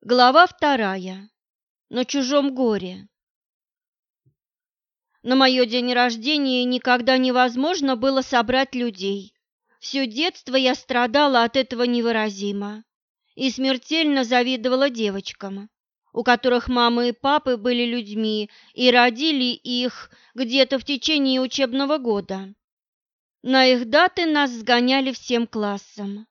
Глава вторая. На чужом горе. На мое день рождения никогда невозможно было собрать людей. Все детство я страдала от этого невыразимо и смертельно завидовала девочкам, у которых мамы и папы были людьми и родили их где-то в течение учебного года. На их даты нас сгоняли всем классом.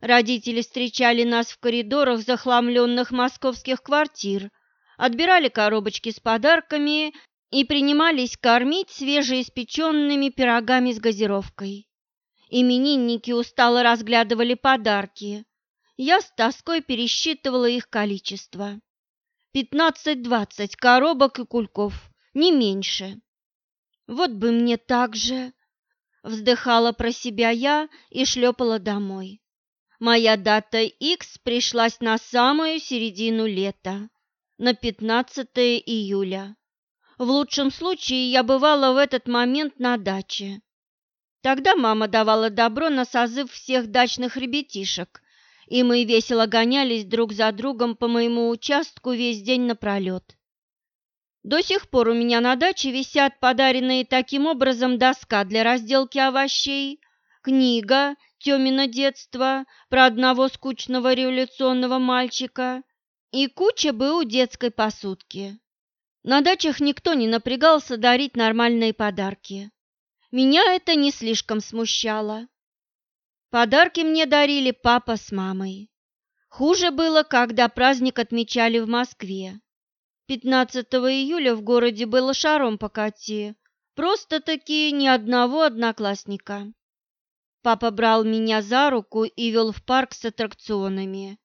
Родители встречали нас в коридорах захламленных московских квартир, отбирали коробочки с подарками и принимались кормить свежеиспеченными пирогами с газировкой. Именинники устало разглядывали подарки. Я с тоской пересчитывала их количество. Пятнадцать-двадцать коробок и кульков, не меньше. Вот бы мне так же, вздыхала про себя я и шлепала домой. Моя дата X пришлась на самую середину лета, на 15 июля. В лучшем случае я бывала в этот момент на даче. Тогда мама давала добро на созыв всех дачных ребятишек, и мы весело гонялись друг за другом по моему участку весь день напролет. До сих пор у меня на даче висят подаренные таким образом доска для разделки овощей, книга Тёмино детство про одного скучного революционного мальчика и куча БУ детской посудки. На дачах никто не напрягался дарить нормальные подарки. Меня это не слишком смущало. Подарки мне дарили папа с мамой. Хуже было, когда праздник отмечали в Москве. 15 июля в городе было шаром покати, просто-таки ни одного одноклассника. Папа брал меня за руку и вел в парк с аттракционами.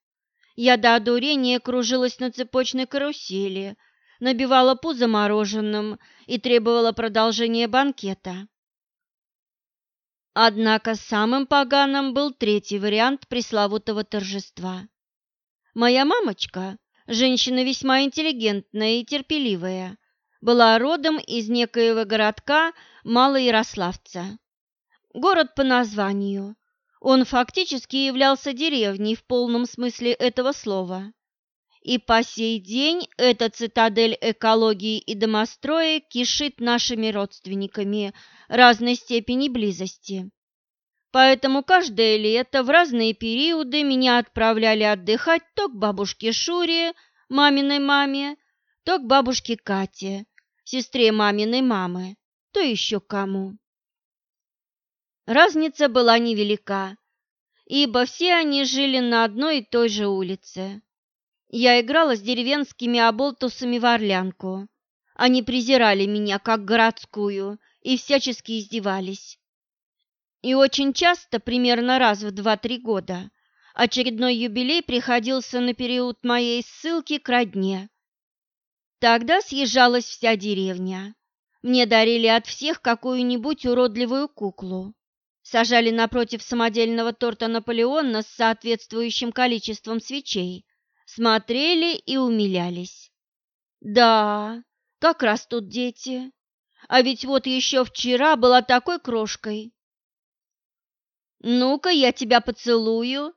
Я до одурения кружилась на цепочной карусели, набивала пузо мороженым и требовала продолжения банкета. Однако самым поганым был третий вариант пресловутого торжества. Моя мамочка, женщина весьма интеллигентная и терпеливая, была родом из некоего городка Малоярославца. Город по названию. Он фактически являлся деревней в полном смысле этого слова. И по сей день эта цитадель экологии и домостроя кишит нашими родственниками разной степени близости. Поэтому каждое лето в разные периоды меня отправляли отдыхать то к бабушке Шуре, маминой маме, то к бабушке Кате, сестре маминой мамы, то еще кому. Разница была невелика, ибо все они жили на одной и той же улице. Я играла с деревенскими оболтусами в орлянку. Они презирали меня как городскую и всячески издевались. И очень часто, примерно раз в два-три года, очередной юбилей приходился на период моей ссылки к родне. Тогда съезжалась вся деревня. Мне дарили от всех какую-нибудь уродливую куклу сажали напротив самодельного торта Наполеона с соответствующим количеством свечей, смотрели и умилялись. Да, как растут дети. А ведь вот еще вчера была такой крошкой. «Ну-ка, я тебя поцелую!»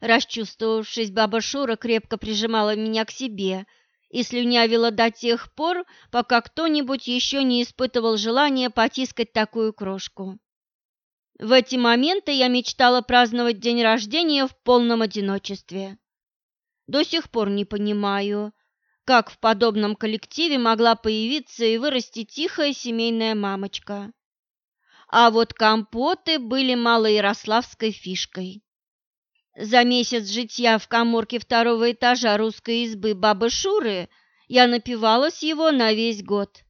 Расчувствовавшись, баба Шура крепко прижимала меня к себе и слюнявила до тех пор, пока кто-нибудь еще не испытывал желания потискать такую крошку. В эти моменты я мечтала праздновать день рождения в полном одиночестве. До сих пор не понимаю, как в подобном коллективе могла появиться и вырасти тихая семейная мамочка. А вот компоты были малоярославской фишкой. За месяц житья в коморке второго этажа русской избы бабы Шуры я напивалась его на весь год.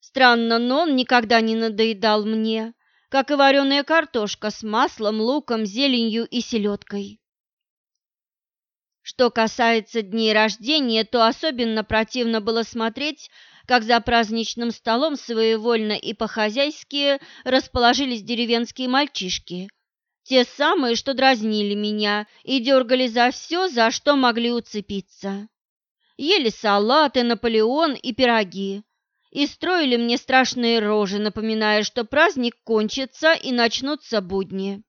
Странно, но он никогда не надоедал мне, как и вареная картошка с маслом, луком, зеленью и селедкой. Что касается дней рождения, то особенно противно было смотреть, как за праздничным столом своевольно и по-хозяйски расположились деревенские мальчишки. Те самые, что дразнили меня и дергали за все, за что могли уцепиться. Ели салаты, Наполеон и пироги, и строили мне страшные рожи, напоминая, что праздник кончится и начнутся будни.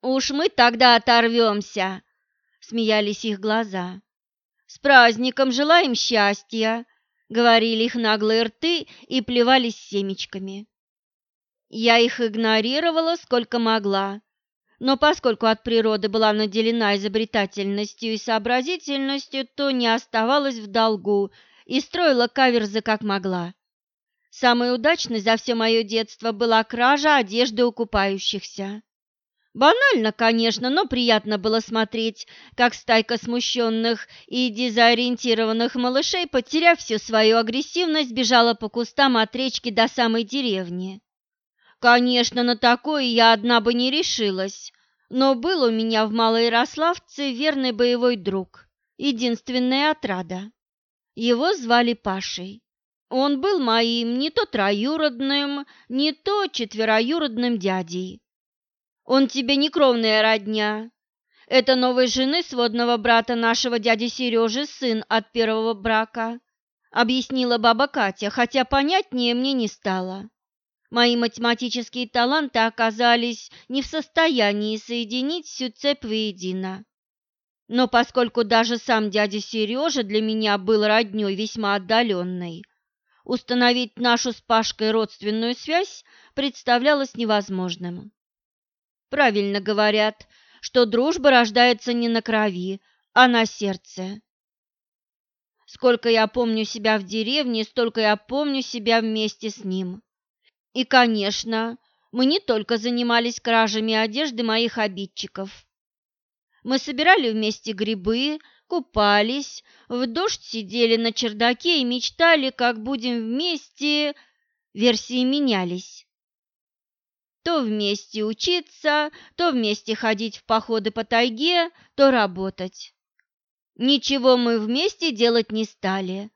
«Уж мы тогда оторвемся!» — смеялись их глаза. «С праздником желаем счастья!» — говорили их наглые рты и плевались семечками. Я их игнорировала сколько могла, но поскольку от природы была наделена изобретательностью и сообразительностью, то не оставалась в долгу и строила каверзы как могла. Самой удачной за все мое детство была кража одежды у купающихся. Банально, конечно, но приятно было смотреть, как стайка смущенных и дезориентированных малышей, потеряв всю свою агрессивность, бежала по кустам от речки до самой деревни. Конечно, на такое я одна бы не решилась, но был у меня в Малоярославце верный боевой друг, единственная отрада. Его звали Пашей. Он был моим не то троюродным, не то четвероюродным дядей. Он тебе не кровная родня. Это новой жены сводного брата нашего дяди Сережи, сын от первого брака, объяснила баба Катя, хотя понятнее мне не стало. Мои математические таланты оказались не в состоянии соединить всю цепь воедино. Но поскольку даже сам дядя Сережа для меня был роднёй весьма отдаленной, установить нашу с Пашкой родственную связь представлялось невозможным. Правильно говорят, что дружба рождается не на крови, а на сердце. Сколько я помню себя в деревне, столько я помню себя вместе с ним. И, конечно, мы не только занимались кражами одежды моих обидчиков. Мы собирали вместе грибы, купались, в дождь сидели на чердаке и мечтали, как будем вместе... Версии менялись. То вместе учиться, то вместе ходить в походы по тайге, то работать. Ничего мы вместе делать не стали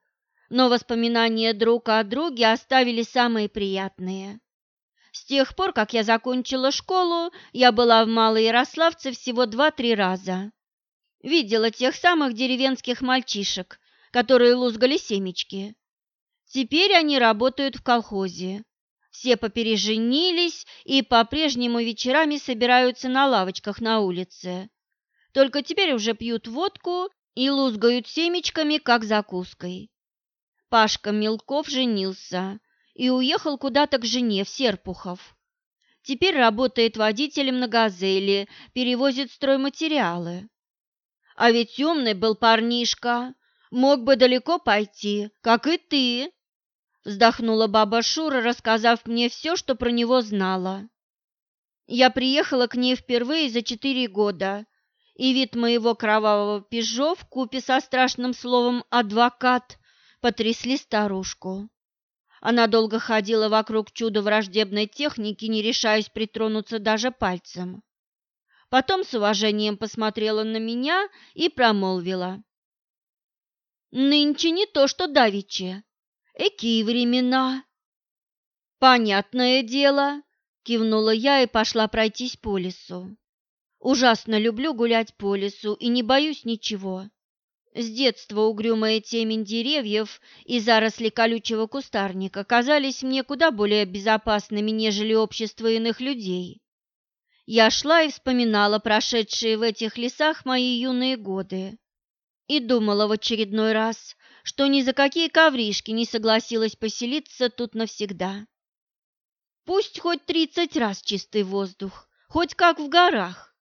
но воспоминания друг о друге оставили самые приятные. С тех пор, как я закончила школу, я была в Малой Ярославце всего два-три раза. Видела тех самых деревенских мальчишек, которые лузгали семечки. Теперь они работают в колхозе. Все попереженились и по-прежнему вечерами собираются на лавочках на улице. Только теперь уже пьют водку и лузгают семечками, как закуской. Пашка Мелков женился и уехал куда-то к жене в Серпухов. Теперь работает водителем на «Газели», перевозит стройматериалы. А ведь умный был парнишка, мог бы далеко пойти, как и ты, вздохнула баба Шура, рассказав мне все, что про него знала. Я приехала к ней впервые за четыре года, и вид моего кровавого пижо в купе со страшным словом «адвокат» потрясли старушку. Она долго ходила вокруг чуда враждебной техники, не решаясь притронуться даже пальцем. Потом с уважением посмотрела на меня и промолвила. «Нынче не то, что давеча. Экие времена!» «Понятное дело!» – кивнула я и пошла пройтись по лесу. «Ужасно люблю гулять по лесу и не боюсь ничего. С детства угрюмая темень деревьев и заросли колючего кустарника казались мне куда более безопасными, нежели общество иных людей. Я шла и вспоминала прошедшие в этих лесах мои юные годы и думала в очередной раз, что ни за какие ковришки не согласилась поселиться тут навсегда. Пусть хоть тридцать раз чистый воздух, хоть как в горах.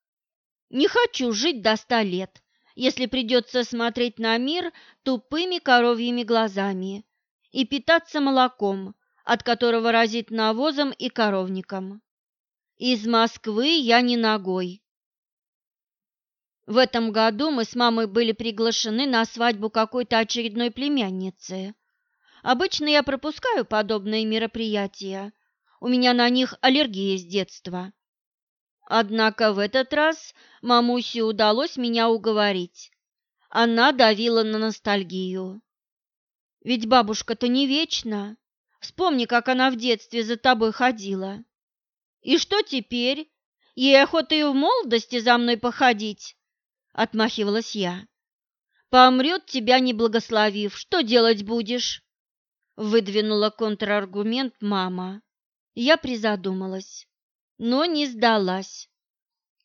Не хочу жить до ста лет, если придется смотреть на мир тупыми коровьими глазами и питаться молоком, от которого разит навозом и коровником. Из Москвы я не ногой. В этом году мы с мамой были приглашены на свадьбу какой-то очередной племянницы. Обычно я пропускаю подобные мероприятия. У меня на них аллергия с детства. Однако в этот раз мамусе удалось меня уговорить. Она давила на ностальгию. Ведь бабушка-то не вечна. Вспомни, как она в детстве за тобой ходила. И что теперь? Ей охота и в молодости за мной походить, отмахивалась я. Помрет тебя не благословив, что делать будешь? Выдвинула контраргумент мама. Я призадумалась но не сдалась.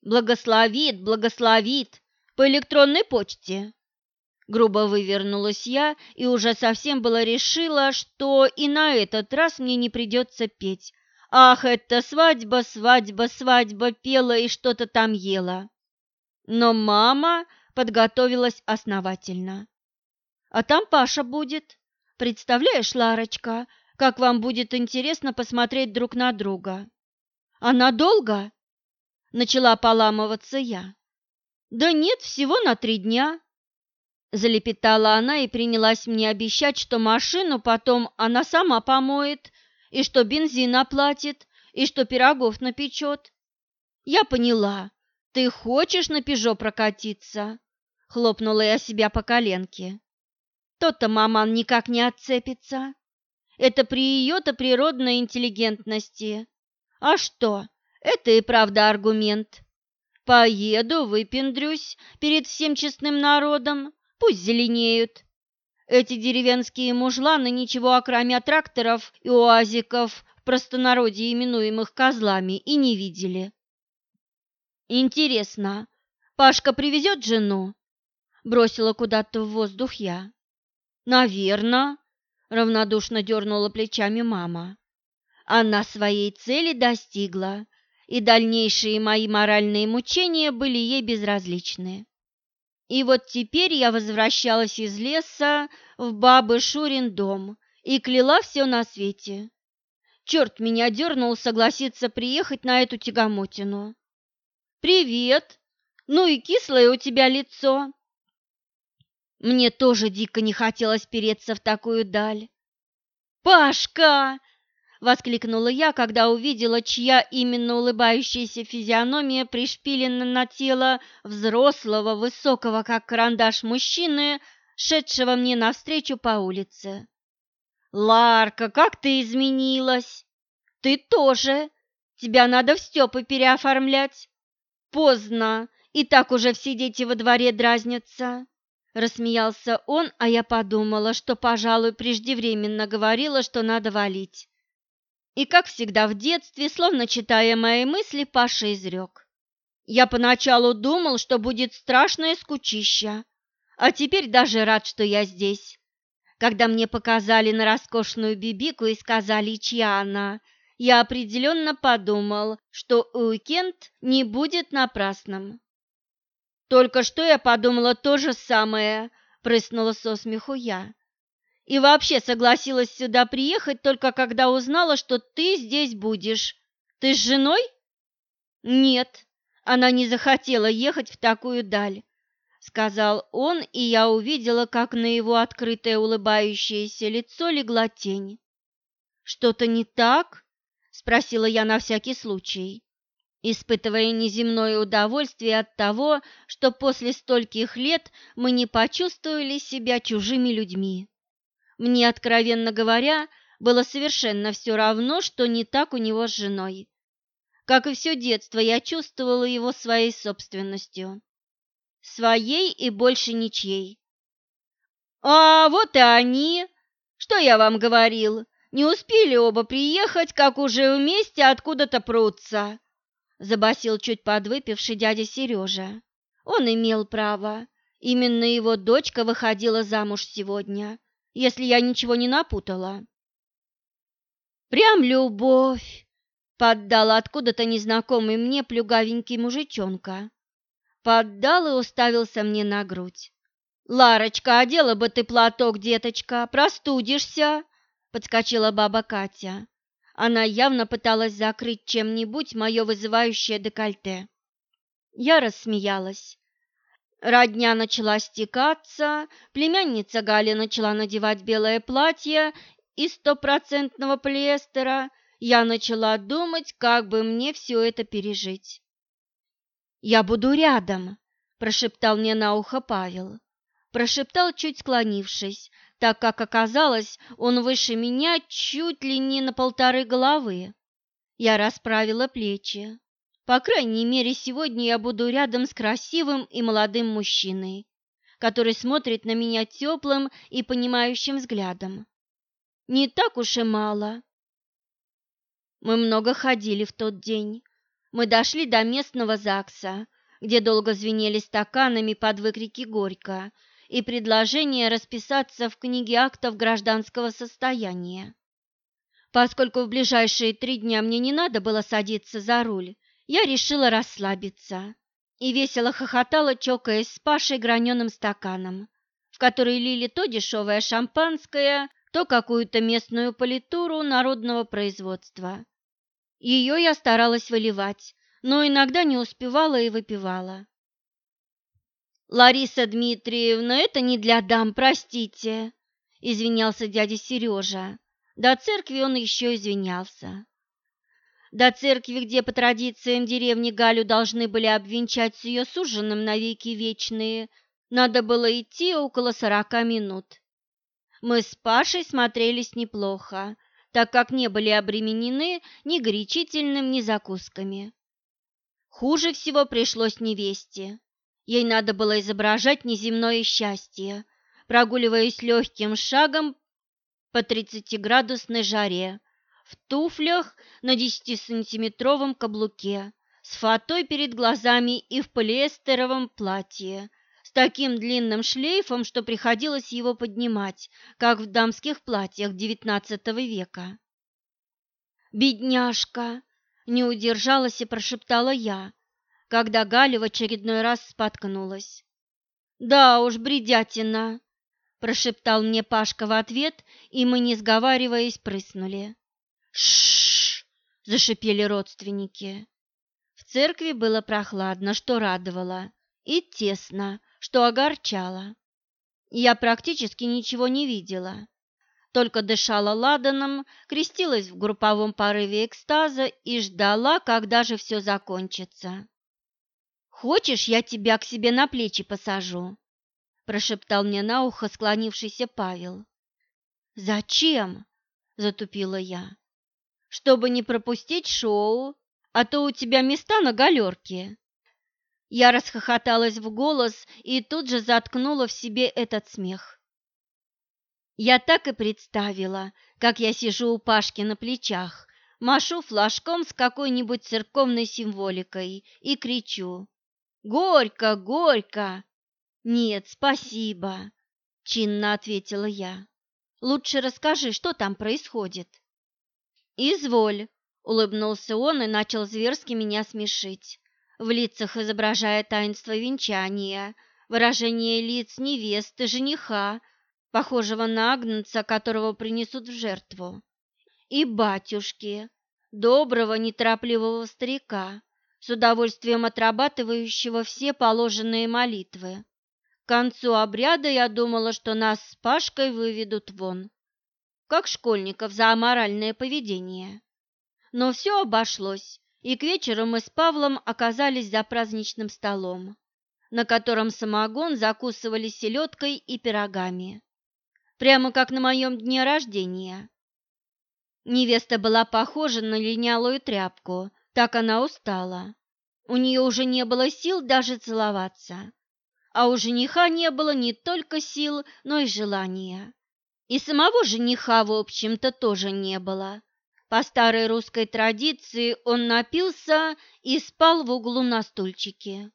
«Благословит, благословит!» – по электронной почте. Грубо вывернулась я и уже совсем было решила, что и на этот раз мне не придется петь. Ах, это свадьба, свадьба, свадьба пела и что-то там ела. Но мама подготовилась основательно. А там Паша будет. Представляешь, Ларочка, как вам будет интересно посмотреть друг на друга. А надолго? Начала поламываться я. Да нет, всего на три дня. Залепетала она и принялась мне обещать, что машину потом она сама помоет, и что бензин оплатит, и что пирогов напечет. Я поняла. Ты хочешь на «Пежо» прокатиться? Хлопнула я себя по коленке. Тот-то маман никак не отцепится. Это при ее-то природной интеллигентности. А что, это и правда аргумент. Поеду, выпендрюсь перед всем честным народом, Пусть зеленеют. Эти деревенские мужланы ничего окромя тракторов и уазиков, в простонародье именуемых козлами, и не видели. Интересно, Пашка привезет жену? Бросила куда-то в воздух я. Наверно, равнодушно дернула плечами мама. Она своей цели достигла, и дальнейшие мои моральные мучения были ей безразличны. И вот теперь я возвращалась из леса в бабы Шурин дом и кляла все на свете. Черт меня дернул согласиться приехать на эту тягомотину. «Привет! Ну и кислое у тебя лицо!» Мне тоже дико не хотелось переться в такую даль. «Пашка!» — воскликнула я, когда увидела, чья именно улыбающаяся физиономия пришпилена на тело взрослого, высокого, как карандаш мужчины, шедшего мне навстречу по улице. «Ларка, как ты изменилась!» «Ты тоже! Тебя надо в Степы переоформлять!» «Поздно, и так уже все дети во дворе дразнятся!» Рассмеялся он, а я подумала, что, пожалуй, преждевременно говорила, что надо валить. И, как всегда в детстве, словно читая мои мысли, Паша изрек. Я поначалу думал, что будет страшное скучище, а теперь даже рад, что я здесь. Когда мне показали на роскошную бибику и сказали, чья она, я определенно подумал, что уикенд не будет напрасным. Только что я подумала то же самое, прыснула со смеху я. И вообще согласилась сюда приехать только когда узнала, что ты здесь будешь. Ты с женой? Нет, она не захотела ехать в такую даль, сказал он, и я увидела, как на его открытое улыбающееся лицо легла тень. Что-то не так? спросила я на всякий случай, испытывая неземное удовольствие от того, что после стольких лет мы не почувствовали себя чужими людьми. Мне, откровенно говоря, было совершенно все равно, что не так у него с женой. Как и все детство, я чувствовала его своей собственностью. Своей и больше ничьей. «А вот и они! Что я вам говорил? Не успели оба приехать, как уже вместе откуда-то прутся!» Забасил чуть подвыпивший дядя Сережа. Он имел право. Именно его дочка выходила замуж сегодня если я ничего не напутала. Прям любовь, поддал откуда-то незнакомый мне плюгавенький мужичонка. Поддал и уставился мне на грудь. «Ларочка, одела бы ты платок, деточка, простудишься!» — подскочила баба Катя. Она явно пыталась закрыть чем-нибудь мое вызывающее декольте. Я рассмеялась. Родня начала стекаться, племянница Галя начала надевать белое платье из стопроцентного полиэстера. Я начала думать, как бы мне все это пережить. «Я буду рядом», – прошептал мне на ухо Павел. Прошептал, чуть склонившись, так как оказалось, он выше меня чуть ли не на полторы головы. Я расправила плечи. По крайней мере, сегодня я буду рядом с красивым и молодым мужчиной, который смотрит на меня теплым и понимающим взглядом. Не так уж и мало. Мы много ходили в тот день. Мы дошли до местного ЗАГСа, где долго звенели стаканами под выкрики «Горько» и предложение расписаться в книге актов гражданского состояния. Поскольку в ближайшие три дня мне не надо было садиться за руль, я решила расслабиться и весело хохотала, чокаясь с Пашей граненым стаканом, в который лили то дешевое шампанское, то какую-то местную политуру народного производства. Ее я старалась выливать, но иногда не успевала и выпивала. «Лариса Дмитриевна, это не для дам, простите», — извинялся дядя Сережа. До церкви он еще извинялся. До церкви, где по традициям деревни Галю должны были обвенчать с ее суженым навеки вечные, надо было идти около сорока минут. Мы с Пашей смотрелись неплохо, так как не были обременены ни горячительным, ни закусками. Хуже всего пришлось невесте. Ей надо было изображать неземное счастье, прогуливаясь легким шагом по тридцатиградусной жаре, в туфлях на десятисантиметровом каблуке, с фатой перед глазами и в полиэстеровом платье, с таким длинным шлейфом, что приходилось его поднимать, как в дамских платьях XIX века. «Бедняжка!» – не удержалась и прошептала я, когда Галя в очередной раз споткнулась. «Да уж, бредятина!» – прошептал мне Пашка в ответ, и мы, не сговариваясь, прыснули. «Ш-ш-ш!» – зашипели родственники. В церкви было прохладно, что радовало, и тесно, что огорчало. Я практически ничего не видела, только дышала ладаном, крестилась в групповом порыве экстаза и ждала, когда же все закончится. «Хочешь, я тебя к себе на плечи посажу?» – прошептал мне на ухо склонившийся Павел. «Зачем?» – затупила я. «Чтобы не пропустить шоу, а то у тебя места на галерке». Я расхохоталась в голос и тут же заткнула в себе этот смех. Я так и представила, как я сижу у Пашки на плечах, машу флажком с какой-нибудь церковной символикой и кричу Горько, горько. Нет, спасибо, чинно ответила я. Лучше расскажи, что там происходит. Изволь, улыбнулся он и начал зверски меня смешить, в лицах изображая таинство венчания, выражение лиц невесты, жениха, похожего на агнца, которого принесут в жертву, и батюшки, доброго, неторопливого старика, с удовольствием отрабатывающего все положенные молитвы. К концу обряда я думала, что нас с Пашкой выведут вон, как школьников за аморальное поведение. Но все обошлось, и к вечеру мы с Павлом оказались за праздничным столом, на котором самогон закусывали селедкой и пирогами, прямо как на моем дне рождения. Невеста была похожа на линялую тряпку, так она устала. У нее уже не было сил даже целоваться. А у жениха не было не только сил, но и желания. И самого жениха, в общем-то, тоже не было. По старой русской традиции он напился и спал в углу на стульчике.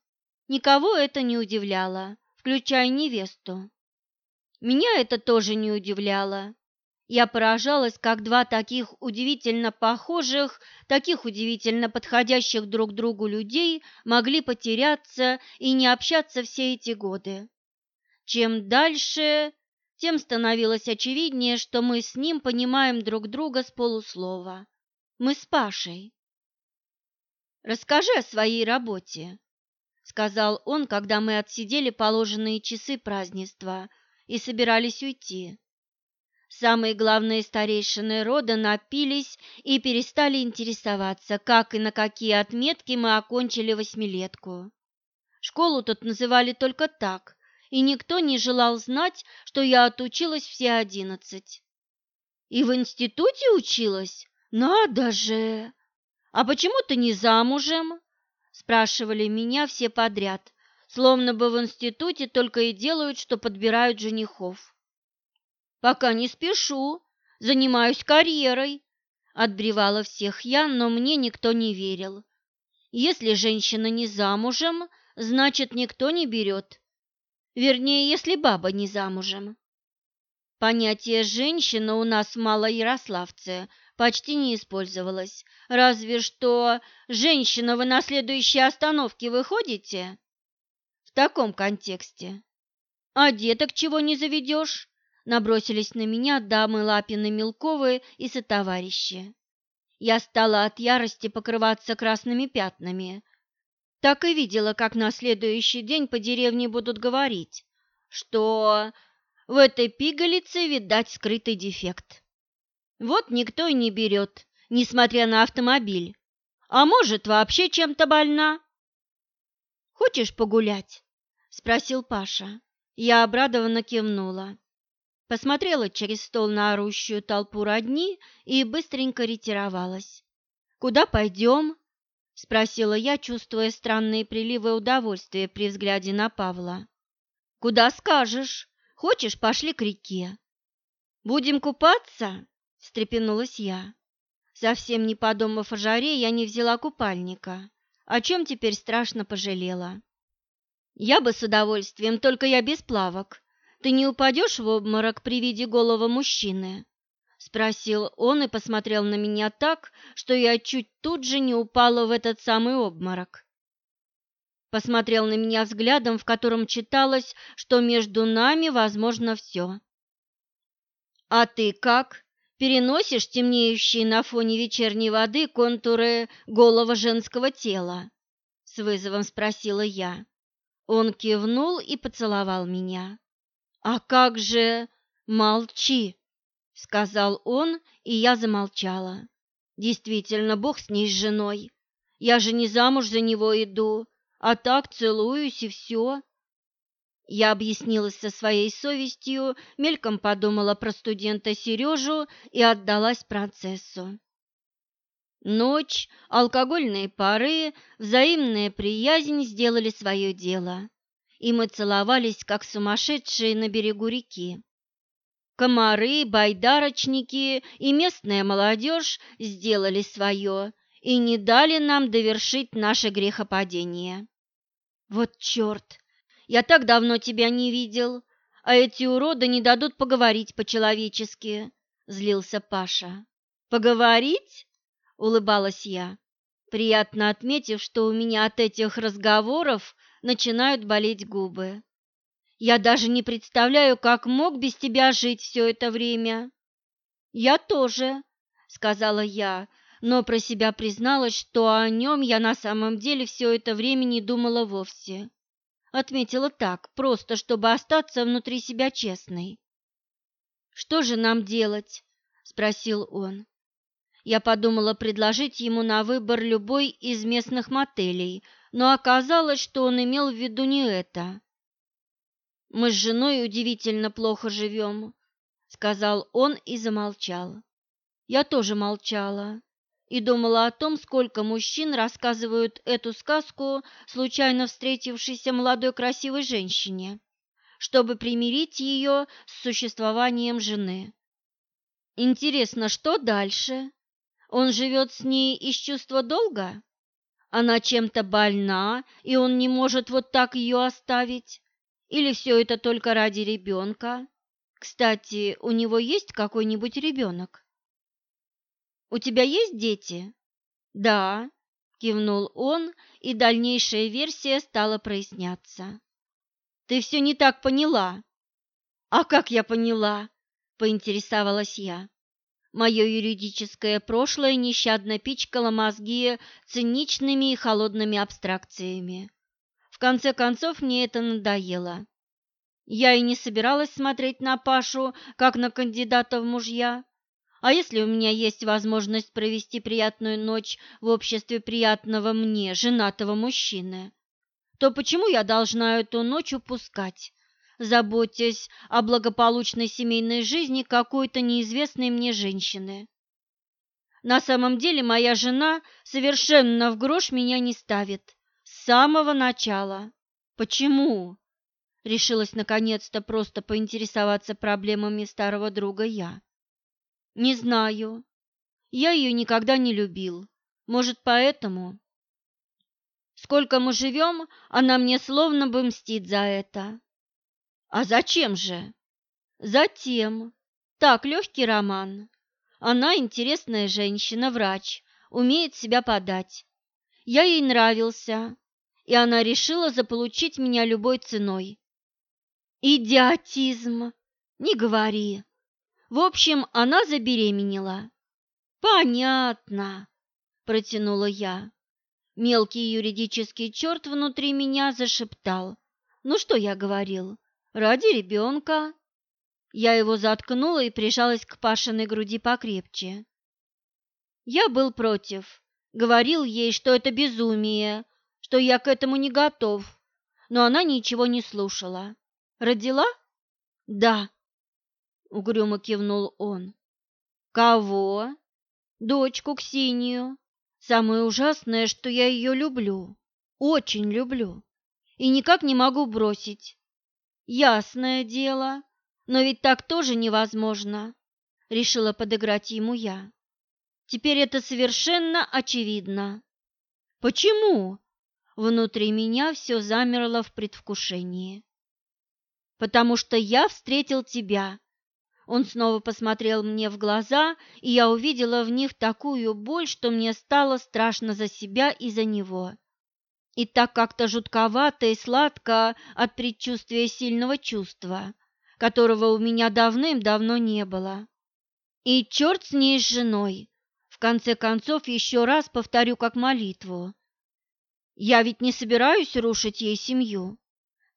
Никого это не удивляло, включая невесту. Меня это тоже не удивляло. Я поражалась, как два таких удивительно похожих, таких удивительно подходящих друг другу людей могли потеряться и не общаться все эти годы. Чем дальше, тем становилось очевиднее, что мы с ним понимаем друг друга с полуслова. Мы с Пашей. «Расскажи о своей работе», — сказал он, когда мы отсидели положенные часы празднества и собирались уйти. Самые главные старейшины рода напились и перестали интересоваться, как и на какие отметки мы окончили восьмилетку. Школу тут называли только так, и никто не желал знать, что я отучилась все одиннадцать. И в институте училась? Надо же! А почему ты не замужем? Спрашивали меня все подряд, словно бы в институте только и делают, что подбирают женихов. Пока не спешу, занимаюсь карьерой. Отбревала всех я, но мне никто не верил. Если женщина не замужем, значит, никто не берет. Вернее, если баба не замужем. Понятие «женщина» у нас в Малоярославце почти не использовалось, разве что «женщина, вы на следующей остановке выходите?» В таком контексте. «А деток чего не заведешь?» Набросились на меня дамы Лапины-Мелковы и сотоварищи. Я стала от ярости покрываться красными пятнами. Так и видела, как на следующий день по деревне будут говорить, что в этой пигалице, видать, скрытый дефект. Вот никто и не берет, несмотря на автомобиль. А может, вообще чем-то больна? «Хочешь погулять?» – спросил Паша. Я обрадованно кивнула посмотрела через стол на орущую толпу родни и быстренько ретировалась. «Куда пойдем?» – спросила я, чувствуя странные приливы удовольствия при взгляде на Павла. «Куда скажешь? Хочешь, пошли к реке». «Будем купаться?» – встрепенулась я. Совсем не подумав о жаре, я не взяла купальника, о чем теперь страшно пожалела. «Я бы с удовольствием, только я без плавок», ты не упадешь в обморок при виде голого мужчины?» Спросил он и посмотрел на меня так, что я чуть тут же не упала в этот самый обморок. Посмотрел на меня взглядом, в котором читалось, что между нами возможно все. «А ты как? Переносишь темнеющие на фоне вечерней воды контуры голого женского тела?» С вызовом спросила я. Он кивнул и поцеловал меня. «А как же...» «Молчи!» — сказал он, и я замолчала. «Действительно, Бог с ней с женой. Я же не замуж за него иду, а так целуюсь и все». Я объяснилась со своей совестью, мельком подумала про студента Сережу и отдалась процессу. Ночь, алкогольные пары, взаимная приязнь сделали свое дело и мы целовались, как сумасшедшие на берегу реки. Комары, байдарочники и местная молодежь сделали свое и не дали нам довершить наше грехопадение. Вот черт! Я так давно тебя не видел, а эти уроды не дадут поговорить по-человечески, злился Паша. Поговорить? улыбалась я, приятно отметив, что у меня от этих разговоров начинают болеть губы. Я даже не представляю, как мог без тебя жить все это время. Я тоже, сказала я, но про себя призналась, что о нем я на самом деле все это время не думала вовсе. Отметила так, просто чтобы остаться внутри себя честной. «Что же нам делать?» – спросил он. Я подумала предложить ему на выбор любой из местных мотелей, но оказалось, что он имел в виду не это. «Мы с женой удивительно плохо живем», — сказал он и замолчал. Я тоже молчала и думала о том, сколько мужчин рассказывают эту сказку случайно встретившейся молодой красивой женщине, чтобы примирить ее с существованием жены. Интересно, что дальше? Он живет с ней из чувства долга? Она чем-то больна, и он не может вот так ее оставить? Или все это только ради ребенка? Кстати, у него есть какой-нибудь ребенок? У тебя есть дети? Да, кивнул он, и дальнейшая версия стала проясняться. Ты все не так поняла. А как я поняла? Поинтересовалась я. Мое юридическое прошлое нещадно пичкало мозги циничными и холодными абстракциями. В конце концов, мне это надоело. Я и не собиралась смотреть на Пашу, как на кандидата в мужья. А если у меня есть возможность провести приятную ночь в обществе приятного мне, женатого мужчины, то почему я должна эту ночь упускать? заботясь о благополучной семейной жизни какой-то неизвестной мне женщины. На самом деле моя жена совершенно в грош меня не ставит. Самого начала. Почему? Решилась наконец-то просто поинтересоваться проблемами старого друга я. Не знаю. Я ее никогда не любил. Может, поэтому? Сколько мы живем, она мне словно бы мстит за это. А зачем же? Затем. Так, легкий роман. Она интересная женщина, врач, умеет себя подать. Я ей нравился, и она решила заполучить меня любой ценой. Идиотизм! Не говори. В общем, она забеременела. Понятно, протянула я. Мелкий юридический черт внутри меня зашептал. Ну что я говорил? Ради ребенка. Я его заткнула и прижалась к Пашиной груди покрепче. Я был против. Говорил ей, что это безумие, что я к этому не готов. Но она ничего не слушала. Родила? Да. Угрюмо кивнул он. Кого? Дочку Ксению. Самое ужасное, что я ее люблю, очень люблю, и никак не могу бросить. Ясное дело, но ведь так тоже невозможно, решила подыграть ему я. Теперь это совершенно очевидно. Почему? Внутри меня все замерло в предвкушении. Потому что я встретил тебя, он снова посмотрел мне в глаза, и я увидела в них такую боль, что мне стало страшно за себя и за него. И так как-то жутковато и сладко от предчувствия сильного чувства, которого у меня давным-давно не было. И черт с ней с женой. В конце концов, еще раз повторю как молитву. Я ведь не собираюсь рушить ей семью,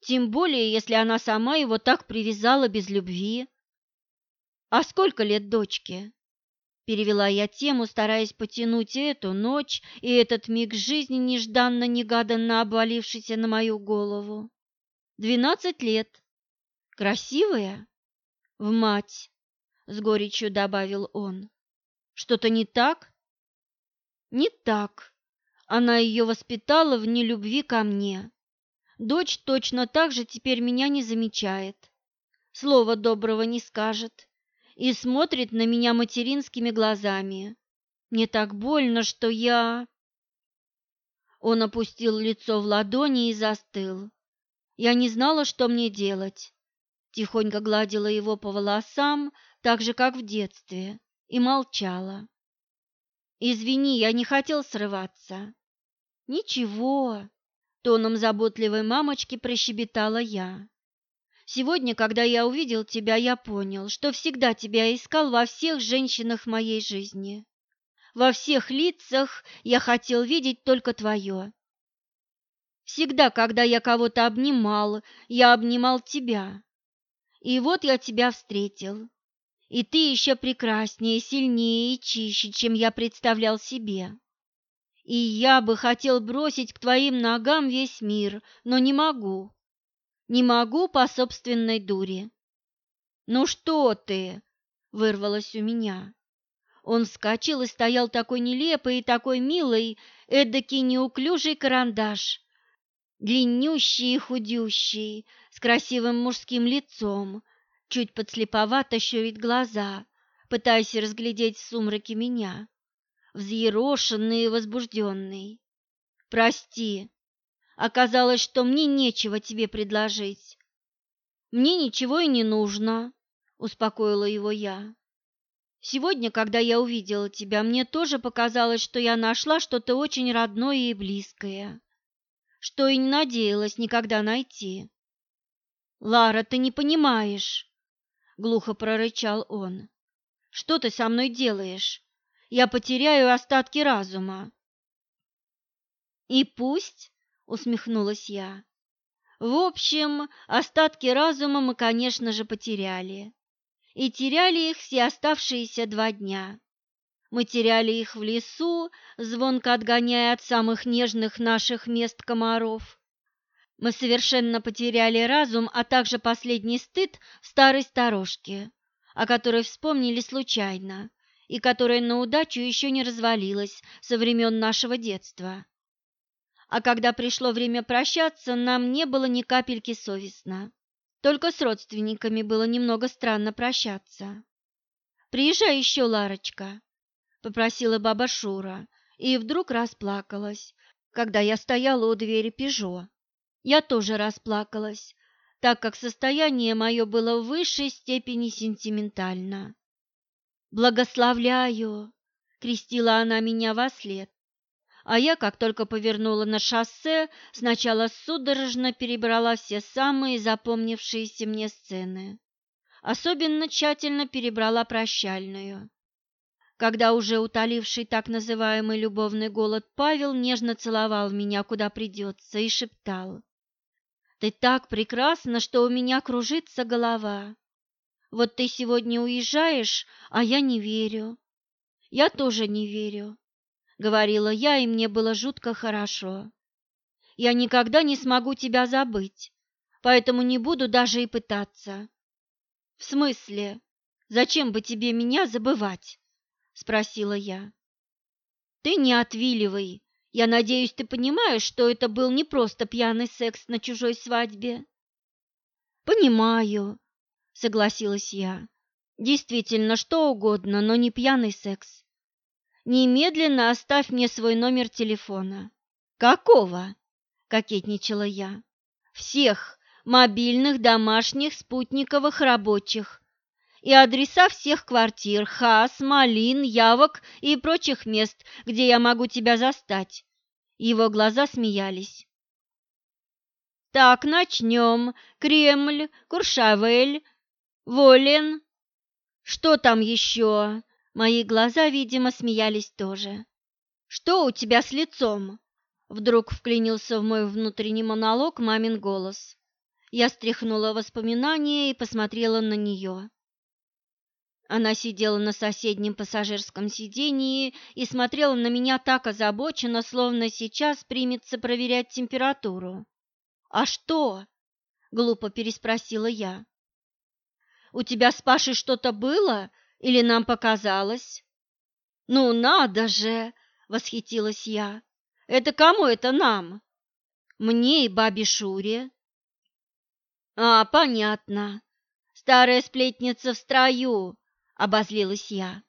тем более, если она сама его так привязала без любви. «А сколько лет дочке?» Перевела я тему, стараясь потянуть эту ночь и этот миг жизни, нежданно-негаданно обвалившийся на мою голову. «Двенадцать лет. Красивая?» «В мать», — с горечью добавил он. «Что-то не так?» «Не так. Она ее воспитала в нелюбви ко мне. Дочь точно так же теперь меня не замечает. Слова доброго не скажет и смотрит на меня материнскими глазами. Мне так больно, что я... Он опустил лицо в ладони и застыл. Я не знала, что мне делать. Тихонько гладила его по волосам, так же, как в детстве, и молчала. «Извини, я не хотел срываться». «Ничего», — тоном заботливой мамочки прощебетала я. Сегодня, когда я увидел тебя, я понял, что всегда тебя искал во всех женщинах моей жизни. Во всех лицах я хотел видеть только твое. Всегда, когда я кого-то обнимал, я обнимал тебя. И вот я тебя встретил. И ты еще прекраснее, сильнее и чище, чем я представлял себе. И я бы хотел бросить к твоим ногам весь мир, но не могу. Не могу по собственной дуре. Ну что ты? вырвалось у меня. Он вскочил и стоял такой нелепый и такой милый, эдакий неуклюжий карандаш, длиннющий и худющий, с красивым мужским лицом, чуть подслеповато щурит глаза, пытаясь разглядеть в сумраке меня, взъерошенный и возбужденный. «Прости, Оказалось, что мне нечего тебе предложить. Мне ничего и не нужно, успокоила его я. Сегодня, когда я увидела тебя, мне тоже показалось, что я нашла что-то очень родное и близкое, что и не надеялась никогда найти. Лара, ты не понимаешь, глухо прорычал он. Что ты со мной делаешь? Я потеряю остатки разума. И пусть, усмехнулась я. В общем, остатки разума мы, конечно же, потеряли. И теряли их все оставшиеся два дня. Мы теряли их в лесу, звонко отгоняя от самых нежных наших мест комаров. Мы совершенно потеряли разум, а также последний стыд старой сторожке, о которой вспомнили случайно и которая на удачу еще не развалилась со времен нашего детства а когда пришло время прощаться, нам не было ни капельки совестно. Только с родственниками было немного странно прощаться. «Приезжай еще, Ларочка», — попросила баба Шура, и вдруг расплакалась, когда я стояла у двери Пежо. Я тоже расплакалась, так как состояние мое было в высшей степени сентиментально. «Благословляю!» — крестила она меня во след. А я, как только повернула на шоссе, сначала судорожно перебрала все самые запомнившиеся мне сцены. Особенно тщательно перебрала прощальную когда уже утоливший так называемый любовный голод Павел нежно целовал меня, куда придется, и шептал. «Ты так прекрасна, что у меня кружится голова. Вот ты сегодня уезжаешь, а я не верю. Я тоже не верю», — говорила я, и мне было жутко хорошо. «Я никогда не смогу тебя забыть, поэтому не буду даже и пытаться». «В смысле? Зачем бы тебе меня забывать?» спросила я. Ты не отвиливай. Я надеюсь, ты понимаешь, что это был не просто пьяный секс на чужой свадьбе. Понимаю, согласилась я. Действительно, что угодно, но не пьяный секс. Немедленно оставь мне свой номер телефона. Какого? кокетничала я. Всех мобильных, домашних, спутниковых, рабочих и адреса всех квартир, хас, малин, явок и прочих мест, где я могу тебя застать. Его глаза смеялись. Так, начнем. Кремль, Куршавель, Волен. Что там еще? Мои глаза, видимо, смеялись тоже. Что у тебя с лицом? Вдруг вклинился в мой внутренний монолог мамин голос. Я стряхнула воспоминания и посмотрела на нее. Она сидела на соседнем пассажирском сидении и смотрела на меня так озабоченно, словно сейчас примется проверять температуру. «А что?» — глупо переспросила я. «У тебя с Пашей что-то было или нам показалось?» «Ну надо же!» — восхитилась я. «Это кому это нам?» «Мне и бабе Шуре». «А, понятно. Старая сплетница в строю», — обозлилась я.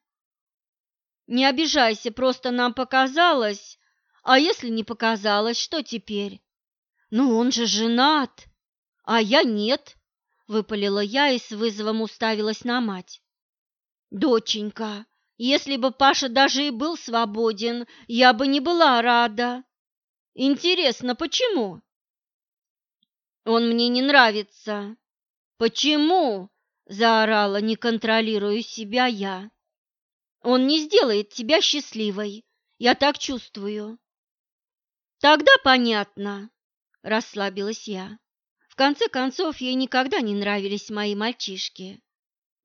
«Не обижайся, просто нам показалось. А если не показалось, что теперь?» «Ну, он же женат, а я нет», — выпалила я и с вызовом уставилась на мать. «Доченька, если бы Паша даже и был свободен, я бы не была рада. Интересно, почему?» «Он мне не нравится». «Почему?» Заорала, не контролируя себя я. Он не сделает тебя счастливой, я так чувствую. Тогда понятно, расслабилась я. В конце концов, ей никогда не нравились мои мальчишки.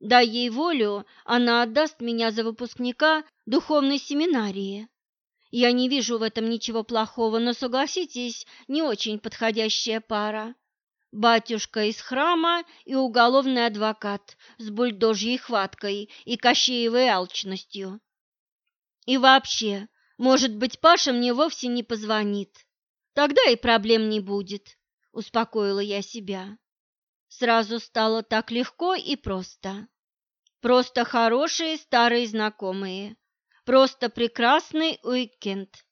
Дай ей волю, она отдаст меня за выпускника духовной семинарии. Я не вижу в этом ничего плохого, но согласитесь, не очень подходящая пара батюшка из храма и уголовный адвокат с бульдожьей хваткой и кощеевой алчностью. И вообще, может быть, Паша мне вовсе не позвонит. Тогда и проблем не будет, успокоила я себя. Сразу стало так легко и просто. Просто хорошие старые знакомые. Просто прекрасный уикенд.